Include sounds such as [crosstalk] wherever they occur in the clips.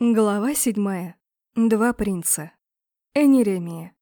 Глава седьмая. Два принца. Энеремия.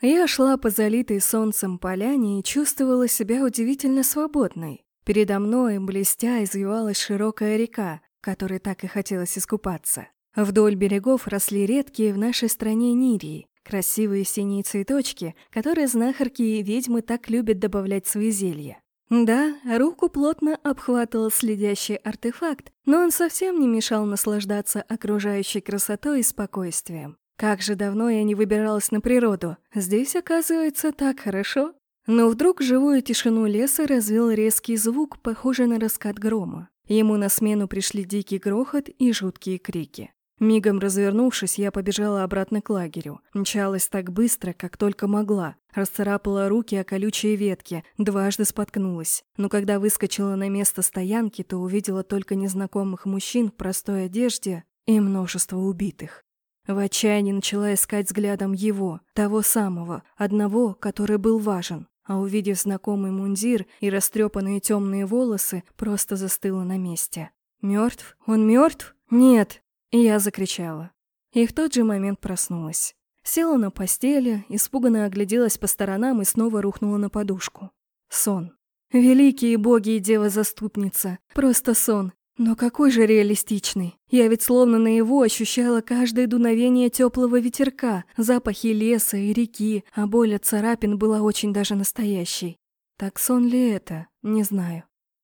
Я шла по залитой солнцем поляне и чувствовала себя удивительно свободной. Передо мной, блестя, извивалась широкая река, которой так и хотелось искупаться. Вдоль берегов росли редкие в нашей стране нирии, красивые синие цветочки, которые знахарки и ведьмы так любят добавлять в свои зелья. Да, руку плотно обхватывал следящий артефакт, но он совсем не мешал наслаждаться окружающей красотой и спокойствием. Как же давно я не выбиралась на природу. Здесь, оказывается, так хорошо. Но вдруг живую тишину леса развил резкий звук, похожий на раскат грома. Ему на смену пришли дикий грохот и жуткие крики. Мигом развернувшись, я побежала обратно к лагерю. Мчалась так быстро, как только могла. Расцарапала руки о колючие ветки, дважды споткнулась. Но когда выскочила на место стоянки, то увидела только незнакомых мужчин в простой одежде и множество убитых. В отчаянии начала искать взглядом его, того самого, одного, который был важен. А увидев знакомый мундир и растрепанные темные волосы, просто застыла на месте. Мертв? Он мертв? Нет! И я закричала. И в тот же момент проснулась. Села на постели, испуганно огляделась по сторонам и снова рухнула на подушку. Сон. Великие боги и дева-заступница. Просто сон. Но какой же реалистичный. Я ведь словно на его ощущала каждое дуновение теплого ветерка, запахи леса и реки, а боль от царапин была очень даже настоящей. Так сон ли это? Не знаю.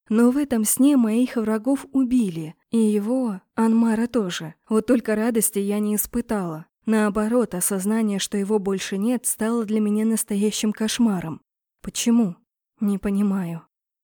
Но в этом сне моих врагов убили, и его, Анмара тоже. Вот только радости я не испытала. Наоборот, осознание, что его больше нет, стало для меня настоящим кошмаром. Почему? Не понимаю.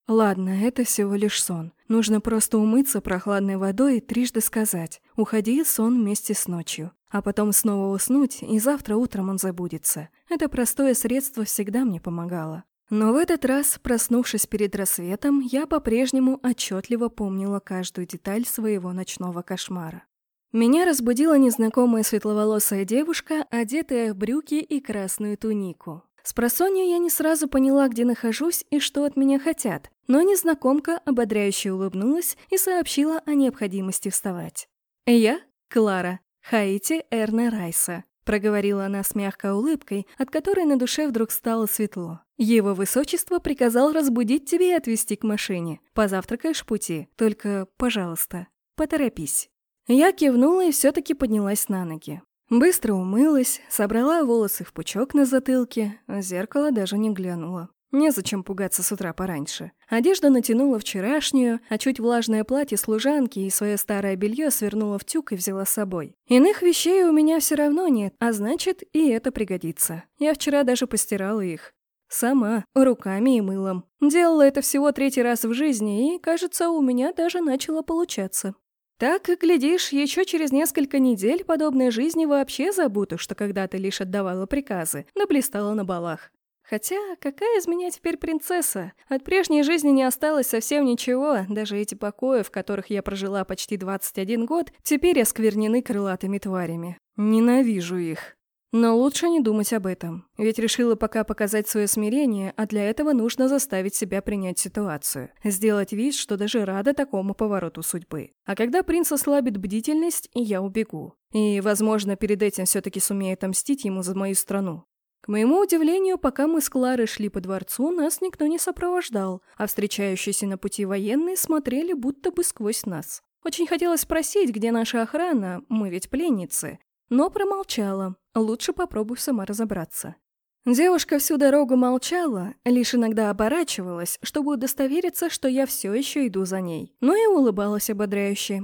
Ладно, это всего лишь сон. Нужно просто умыться прохладной водой и трижды сказать «Уходи, сон вместе с ночью». А потом снова уснуть, и завтра утром он забудется. Это простое средство всегда мне помогало. Но в этот раз, проснувшись перед рассветом, я по-прежнему отчетливо помнила каждую деталь своего ночного кошмара. Меня разбудила незнакомая светловолосая девушка, одетая в брюки и красную тунику. С просонья я не сразу поняла, где нахожусь и что от меня хотят, но незнакомка ободряюще улыбнулась и сообщила о необходимости вставать. «Я — Клара, Хаити Эрна Райса», — проговорила она с мягкой улыбкой, от которой на душе вдруг стало светло. Его высочество приказал разбудить тебя и отвезти к машине. Позавтракаешь в пути, только, пожалуйста, поторопись». Я кивнула и все-таки поднялась на ноги. Быстро умылась, собрала волосы в пучок на затылке, а зеркало даже не глянула. Незачем пугаться с утра пораньше. Одежду натянула вчерашнюю, а чуть влажное платье служанки и свое старое белье свернула в тюк и взяла с собой. Иных вещей у меня все равно нет, а значит, и это пригодится. Я вчера даже постирала их. Сама, руками и мылом. Делала это всего третий раз в жизни, и, кажется, у меня даже начало получаться. Так, глядишь, еще через несколько недель подобной жизни вообще забуду, что когда-то лишь отдавала приказы, но блистала на балах. Хотя, какая из меня теперь принцесса? От прежней жизни не осталось совсем ничего, даже эти покои, в которых я прожила почти 21 год, теперь осквернены крылатыми тварями. Ненавижу их. Но лучше не думать об этом, ведь решила пока показать свое смирение, а для этого нужно заставить себя принять ситуацию, сделать вид, что даже рада такому повороту судьбы. А когда принц ослабит бдительность, я убегу. И, возможно, перед этим все-таки сумею отомстить ему за мою страну. К моему удивлению, пока мы с Кларой шли по дворцу, нас никто не сопровождал, а встречающиеся на пути военные смотрели будто бы сквозь нас. Очень хотелось спросить, где наша охрана, мы ведь пленницы, но промолчала. Лучше попробуй сама разобраться. Девушка всю дорогу молчала, лишь иногда оборачивалась, чтобы удостовериться, что я все еще иду за ней. Но и улыбалась ободряюще.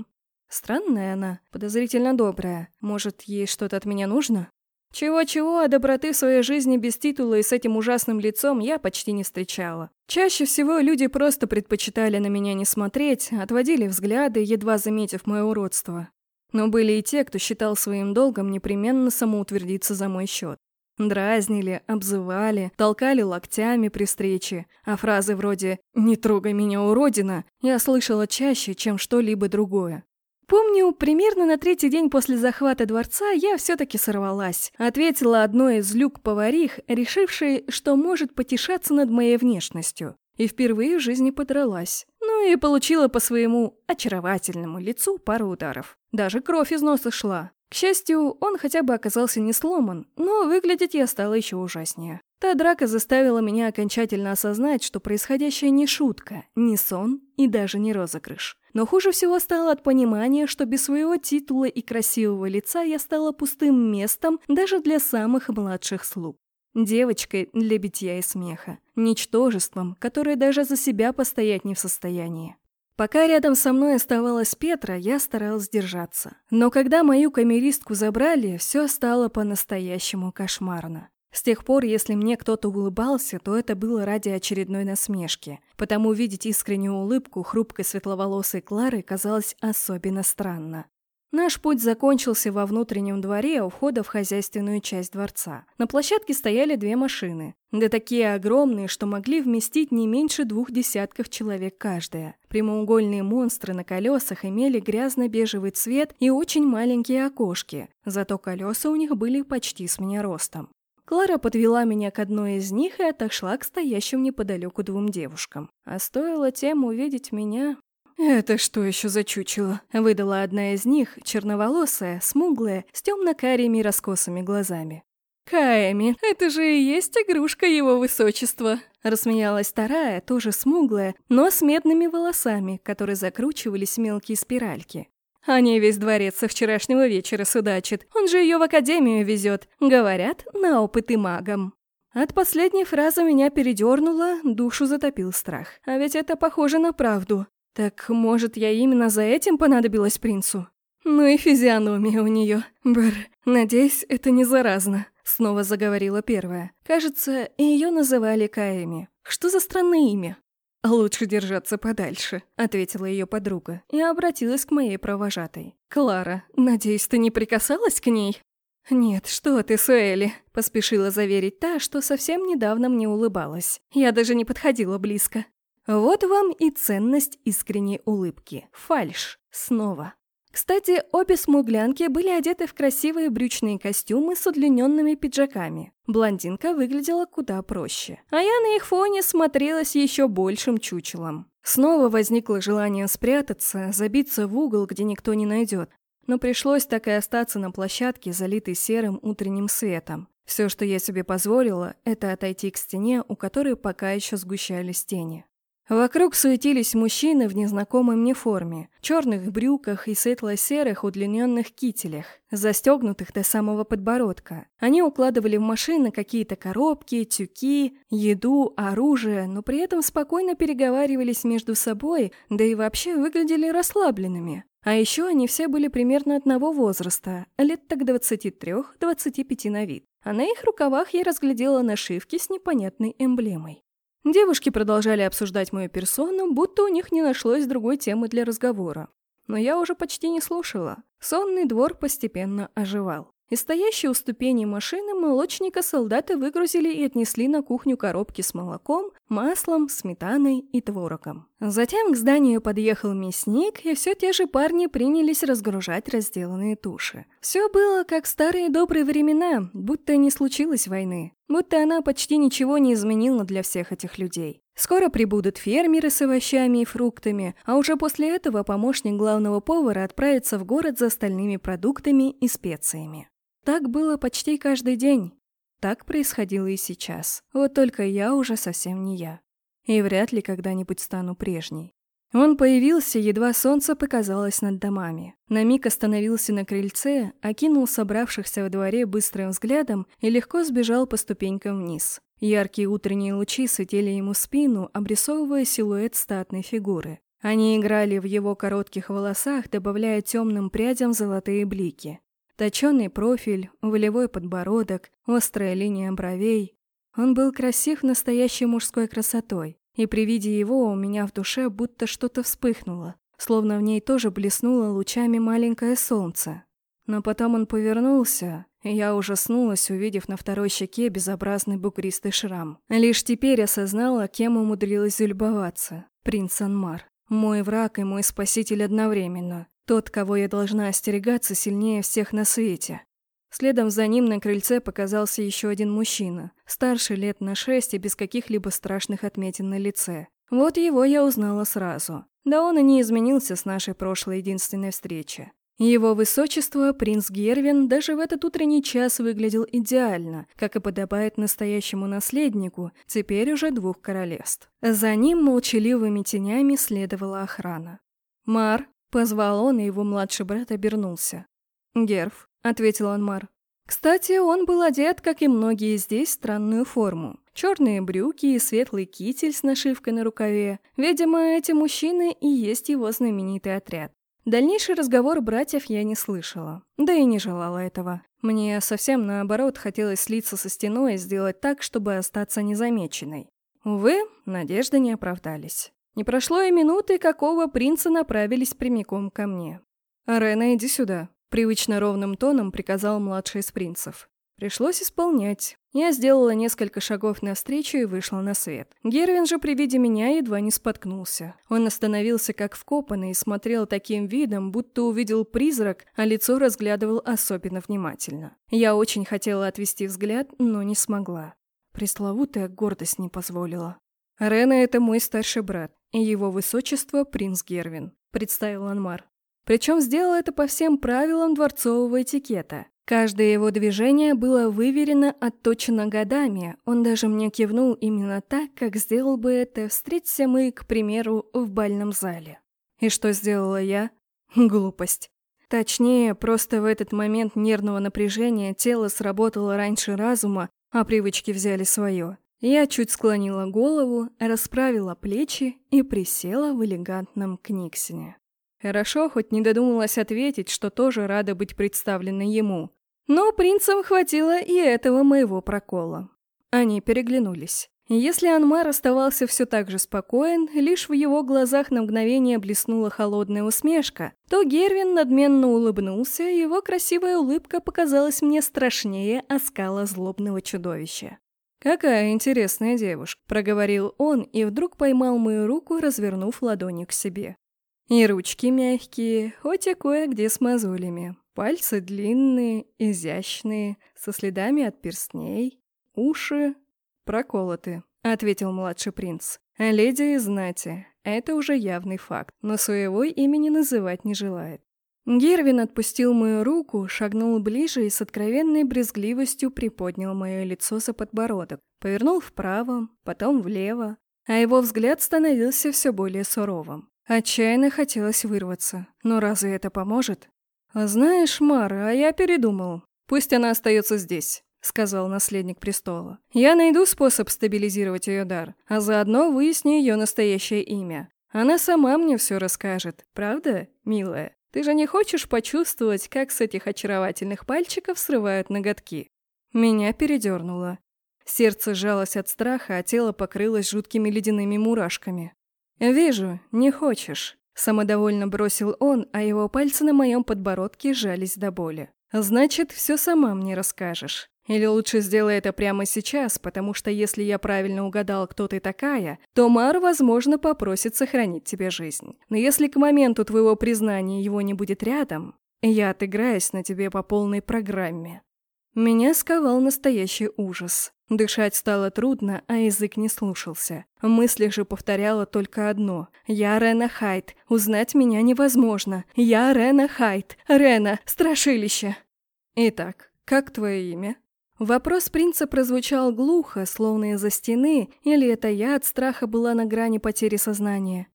Странная она, подозрительно добрая. Может, ей что-то от меня нужно? Чего-чего, а доброты в своей жизни без титула и с этим ужасным лицом я почти не встречала. Чаще всего люди просто предпочитали на меня не смотреть, отводили взгляды, едва заметив мое уродство. Но были и те, кто считал своим долгом непременно самоутвердиться за мой счет. Дразнили, обзывали, толкали локтями при встрече, а фразы вроде «не трогай меня, уродина» я слышала чаще, чем что-либо другое. Помню, примерно на третий день после захвата дворца я все-таки сорвалась. Ответила одной из люк-поварих, решившей, что может потешаться над моей внешностью. И впервые в жизни подралась. Ну и получила по своему очаровательному лицу пару ударов. Даже кровь из носа шла. К счастью, он хотя бы оказался не сломан, но выглядеть я стала еще ужаснее. Та драка заставила меня окончательно осознать, что происходящее не шутка, не сон и даже не розыгрыш. Но хуже всего стало от понимания, что без своего титула и красивого лица я стала пустым местом даже для самых младших слуг. Девочкой для битья и смеха. Ничтожеством, которое даже за себя постоять не в состоянии. Пока рядом со мной оставалась Петра, я старалась держаться. Но когда мою камеристку забрали, все стало по-настоящему кошмарно. С тех пор, если мне кто-то улыбался, то это было ради очередной насмешки. Потому видеть искреннюю улыбку хрупкой светловолосой Клары казалось особенно странно. Наш путь закончился во внутреннем дворе у входа в хозяйственную часть дворца. На площадке стояли две машины. Да такие огромные, что могли вместить не меньше двух десятков человек каждая. Прямоугольные монстры на колесах имели грязно-бежевый цвет и очень маленькие окошки, зато колеса у них были почти с меня ростом. Клара подвела меня к одной из них и отошла к стоящим неподалеку двум девушкам. А стоило тем увидеть меня... «Это что еще за чучело?» — выдала одна из них, черноволосая, смуглая, с темно-карими раскосыми глазами. «Каэми, это же и есть игрушка его высочества!» Рассмеялась вторая, тоже смуглая, но с медными волосами, которые закручивались мелкие спиральки. О ней весь дворец со вчерашнего вечера судачит. Он же ее в академию везет. Говорят, на опыты магом. От последней фразы меня передернуло, душу затопил страх. А ведь это похоже на правду. Так, может, я именно за этим понадобилась принцу? Ну и физиономия у нее. Бр, надеюсь, это не заразно. Снова заговорила первая. Кажется, ее называли Каэми. Что за странное имя? «Лучше держаться подальше», — ответила ее подруга и обратилась к моей провожатой. «Клара, надеюсь, ты не прикасалась к ней?» «Нет, что ты, Суэли», — поспешила заверить та, что совсем недавно мне улыбалась. Я даже не подходила близко. Вот вам и ценность искренней улыбки. Фальш. Снова. Кстати, обе смуглянки были одеты в красивые брючные костюмы с удлиненными пиджаками. Блондинка выглядела куда проще. А я на их фоне смотрелась еще большим чучелом. Снова возникло желание спрятаться, забиться в угол, где никто не найдет. Но пришлось так и остаться на площадке, залитой серым утренним светом. Все, что я себе позволила, это отойти к стене, у которой пока еще сгущались тени. Вокруг суетились мужчины в незнакомой мне форме, черных брюках и светло-серых удлиненных кителях, застегнутых до самого подбородка. Они укладывали в машины какие-то коробки, тюки, еду, оружие, но при этом спокойно переговаривались между собой, да и вообще выглядели расслабленными. А еще они все были примерно одного возраста, лет так 23-25 на вид. А на их рукавах я разглядела нашивки с непонятной эмблемой. Девушки продолжали обсуждать мою персону, будто у них не нашлось другой темы для разговора. Но я уже почти не слушала. Сонный двор постепенно оживал. Из стоящей у ступеней машины молочника солдаты выгрузили и отнесли на кухню коробки с молоком, маслом, сметаной и творогом. Затем к зданию подъехал мясник, и все те же парни принялись разгружать разделанные туши. Все было как в старые добрые времена, будто не случилось войны. Будто она почти ничего не изменила для всех этих людей. Скоро прибудут фермеры с овощами и фруктами, а уже после этого помощник главного повара отправится в город за остальными продуктами и специями. Так было почти каждый день. Так происходило и сейчас. Вот только я уже совсем не я. И вряд ли когда-нибудь стану прежней. Он появился, едва солнце показалось над домами. На миг остановился на крыльце, окинул собравшихся во дворе быстрым взглядом и легко сбежал по ступенькам вниз. Яркие утренние лучи светили ему спину, обрисовывая силуэт статной фигуры. Они играли в его коротких волосах, добавляя темным прядям золотые блики. Точёный профиль, волевой подбородок, острая линия бровей. Он был красив настоящей мужской красотой, и при виде его у меня в душе будто что-то вспыхнуло, словно в ней тоже блеснуло лучами маленькое солнце. Но потом он повернулся, и я ужаснулась, увидев на второй щеке безобразный бугристый шрам. Лишь теперь осознала, кем умудрилась залюбоваться. Принц Анмар. Мой враг и мой спаситель одновременно. Тот, кого я должна остерегаться сильнее всех на свете. Следом за ним на крыльце показался еще один мужчина, старше лет на шесть и без каких-либо страшных отметин на лице. Вот его я узнала сразу. Да он и не изменился с нашей прошлой единственной встречи. Его высочество, принц Гервин, даже в этот утренний час выглядел идеально, как и подобает настоящему наследнику, теперь уже двух королевств. За ним молчаливыми тенями следовала охрана. «Мар», — позвал он, и его младший брат обернулся. «Герф», — ответил он Мар. Кстати, он был одет, как и многие здесь, в странную форму. Черные брюки и светлый китель с нашивкой на рукаве. Видимо, эти мужчины и есть его знаменитый отряд. Дальнейший разговор братьев я не слышала, да и не желала этого. Мне совсем наоборот хотелось слиться со стеной и сделать так, чтобы остаться незамеченной. Увы, надежды не оправдались. Не прошло и минуты, как оба принца направились прямиком ко мне. «Рена, иди сюда», — привычно ровным тоном приказал младший из принцев. Пришлось исполнять. Я сделала несколько шагов навстречу и вышла на свет. Гервин же при виде меня едва не споткнулся. Он остановился как вкопанный и смотрел таким видом, будто увидел призрак, а лицо разглядывал особенно внимательно. Я очень хотела отвести взгляд, но не смогла. Пресловутая гордость не позволила. «Рена — это мой старший брат, и его высочество — принц Гервин», — представил Анмар. Причем сделал это по всем правилам дворцового этикета. Каждое его движение было выверено, отточено годами. Он даже мне кивнул именно так, как сделал бы это, встреться мы, к примеру, в бальном зале. И что сделала я? [laughs] Глупость. Точнее, просто в этот момент нервного напряжения тело сработало раньше разума, а привычки взяли свое. Я чуть склонила голову, расправила плечи и присела в элегантном книгсине. Хорошо, хоть не додумалась ответить, что тоже рада быть представленной ему. Но принцам хватило и этого моего прокола. Они переглянулись. Если Анмар оставался все так же спокоен, лишь в его глазах на мгновение блеснула холодная усмешка, то Гервин надменно улыбнулся, и его красивая улыбка показалась мне страшнее оскала злобного чудовища. «Какая интересная девушка», — проговорил он и вдруг поймал мою руку, развернув ладонью к себе. И ручки мягкие, хоть и кое-где с мозолями. Пальцы длинные, изящные, со следами от перстней. Уши проколоты, ответил младший принц. леди знати. Это уже явный факт, но своего имени называть не желает. Гервин отпустил мою руку, шагнул ближе и с откровенной брезгливостью приподнял мое лицо за подбородок, повернул вправо, потом влево, а его взгляд становился все более суровым. Отчаянно хотелось вырваться, но разве это поможет? «Знаешь, Мара, а я передумал. Пусть она остается здесь», — сказал наследник престола. «Я найду способ стабилизировать ее дар, а заодно выясню ее настоящее имя. Она сама мне все расскажет, правда, милая? Ты же не хочешь почувствовать, как с этих очаровательных пальчиков срывают ноготки?» Меня передернуло. Сердце сжалось от страха, а тело покрылось жуткими ледяными мурашками. «Вижу, не хочешь. Самодовольно бросил он, а его пальцы на моем подбородке сжались до боли. «Значит, все сама мне расскажешь. Или лучше сделай это прямо сейчас, потому что если я правильно угадал, кто ты такая, то Мар, возможно, попросит сохранить тебе жизнь. Но если к моменту твоего признания его не будет рядом, я отыграюсь на тебе по полной программе». Меня сковал настоящий ужас. Дышать стало трудно, а язык не слушался. Мысли же повторяла только одно. «Я Рена Хайт. Узнать меня невозможно. Я Рена Хайт. Рена, страшилище!» «Итак, как твое имя?» Вопрос принца прозвучал глухо, словно из-за стены, или это я от страха была на грани потери сознания.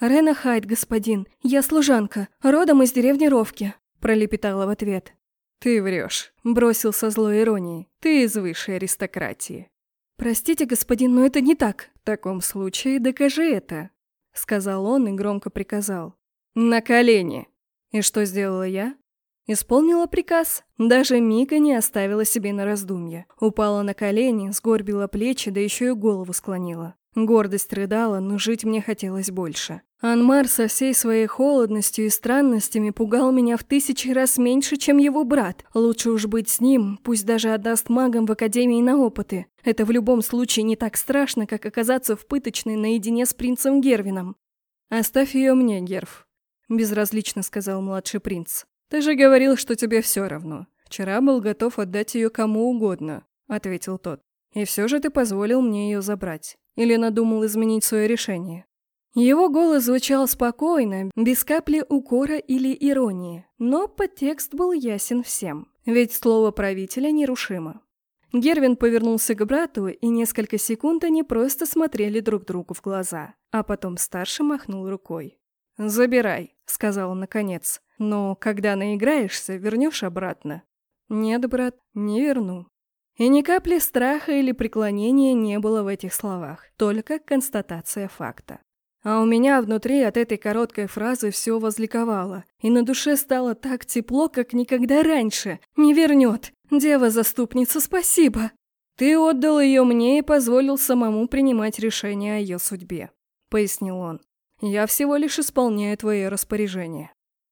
«Рена Хайт, господин. Я служанка. Родом из деревни Ровки», – пролепетала в ответ. «Ты врешь», — бросил со злой иронией. «Ты из высшей аристократии». «Простите, господин, но это не так». «В таком случае докажи это», — сказал он и громко приказал. «На колени!» И что сделала я? Исполнила приказ. Даже мига не оставила себе на раздумье. Упала на колени, сгорбила плечи, да еще и голову склонила. Гордость рыдала, но жить мне хотелось больше. Анмар со всей своей холодностью и странностями пугал меня в тысячи раз меньше, чем его брат. Лучше уж быть с ним, пусть даже отдаст магам в Академии на опыты. Это в любом случае не так страшно, как оказаться в пыточной наедине с принцем Гервином. «Оставь ее мне, Герв», — безразлично сказал младший принц. «Ты же говорил, что тебе все равно. Вчера был готов отдать ее кому угодно», — ответил тот. «И все же ты позволил мне ее забрать. Или надумал изменить свое решение? Его голос звучал спокойно, без капли укора или иронии, но подтекст был ясен всем, ведь слово правителя нерушимо. Гервин повернулся к брату, и несколько секунд они просто смотрели друг другу в глаза, а потом старший махнул рукой. «Забирай», — сказал он наконец, — «но когда наиграешься, вернешь обратно». «Нет, брат, не верну». И ни капли страха или преклонения не было в этих словах, только констатация факта. А у меня внутри от этой короткой фразы все возликовало, и на душе стало так тепло, как никогда раньше. Не вернет. Дева-заступница, спасибо. Ты отдал ее мне и позволил самому принимать решение о ее судьбе, пояснил он. Я всего лишь исполняю твои распоряжения.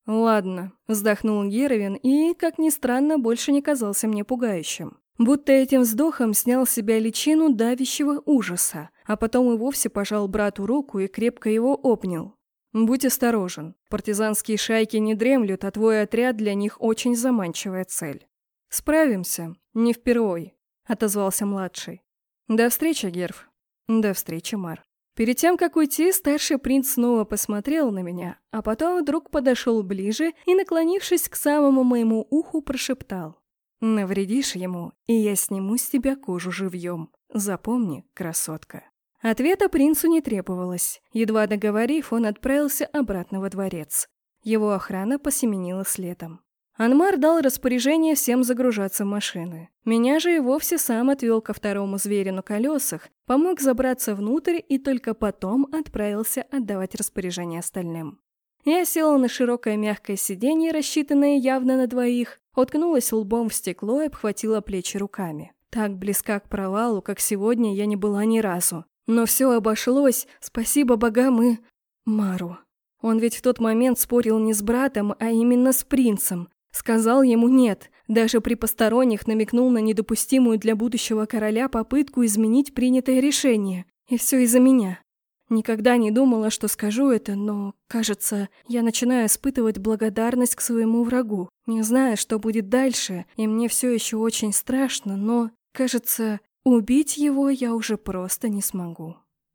Ладно, вздохнул Геровин и, как ни странно, больше не казался мне пугающим. Будто этим вздохом снял с себя личину давящего ужаса, а потом и вовсе пожал брату руку и крепко его обнял. «Будь осторожен. Партизанские шайки не дремлют, а твой отряд для них очень заманчивая цель». «Справимся. Не впервой», — отозвался младший. «До встречи, Герф». «До встречи, Мар». Перед тем, как уйти, старший принц снова посмотрел на меня, а потом вдруг подошел ближе и, наклонившись к самому моему уху, прошептал. Навредишь ему, и я сниму с тебя кожу живьем. Запомни, красотка. Ответа принцу не требовалось. Едва договорив, он отправился обратно во дворец. Его охрана посеменила следом. Анмар дал распоряжение всем загружаться в машины. Меня же и вовсе сам отвел ко второму зверю на колесах, помог забраться внутрь и только потом отправился отдавать распоряжение остальным. Я села на широкое мягкое сиденье, рассчитанное явно на двоих, уткнулась лбом в стекло и обхватила плечи руками. Так близка к провалу, как сегодня, я не была ни разу. Но все обошлось, спасибо богам и... Мару. Он ведь в тот момент спорил не с братом, а именно с принцем. Сказал ему «нет», даже при посторонних намекнул на недопустимую для будущего короля попытку изменить принятое решение. И все из-за меня. Никогда не думала, что скажу это, но, кажется, я начинаю испытывать благодарность к своему врагу. Не знаю, что будет дальше, и мне все еще очень страшно, но, кажется, убить его я уже просто не смогу.